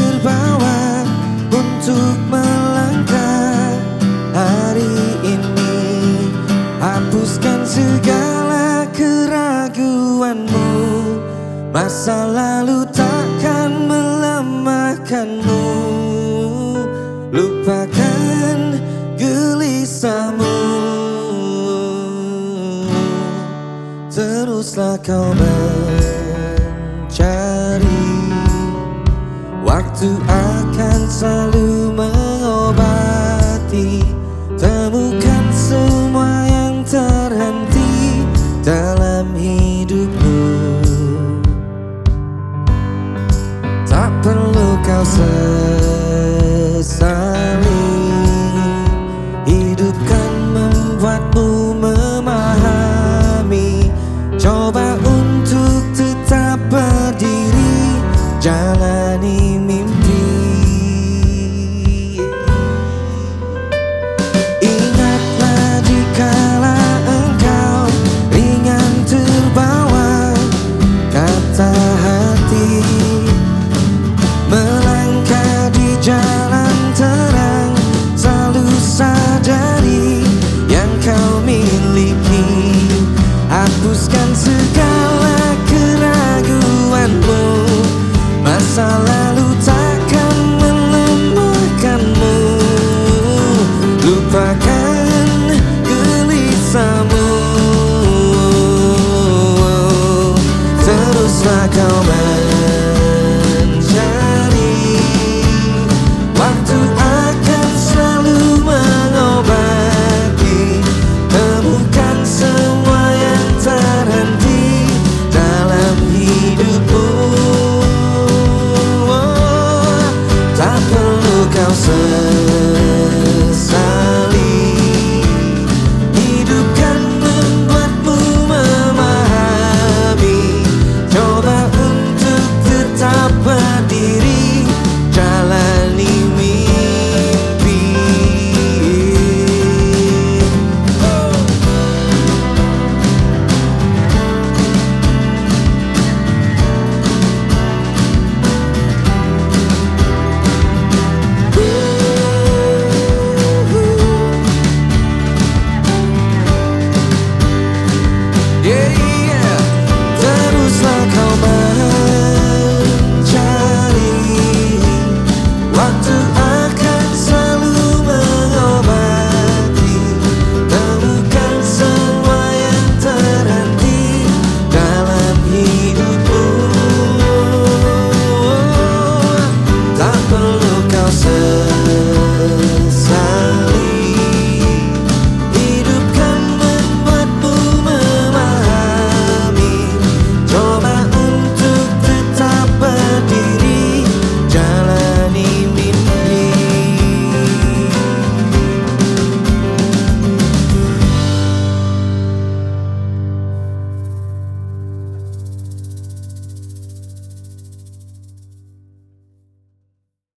terbawa untuk melangkah. Hari ini Hapuskan segala keraguanmu. Masa lalu takkan melemahkanmu. Lupakan gelisahmu. Teruslah kau ber Waktu akan selalu mengobati Temukan semua yang terhenti dalam hidupmu Tak perlu kau sesali Hidup kan membuatmu memahami. Coba untuk tetap berdiri Jalani mimpi Hapuskan segala keraguanmu Masa lalu takkan melemahkanmu. Lupakan gelisahmu. Teruslah kau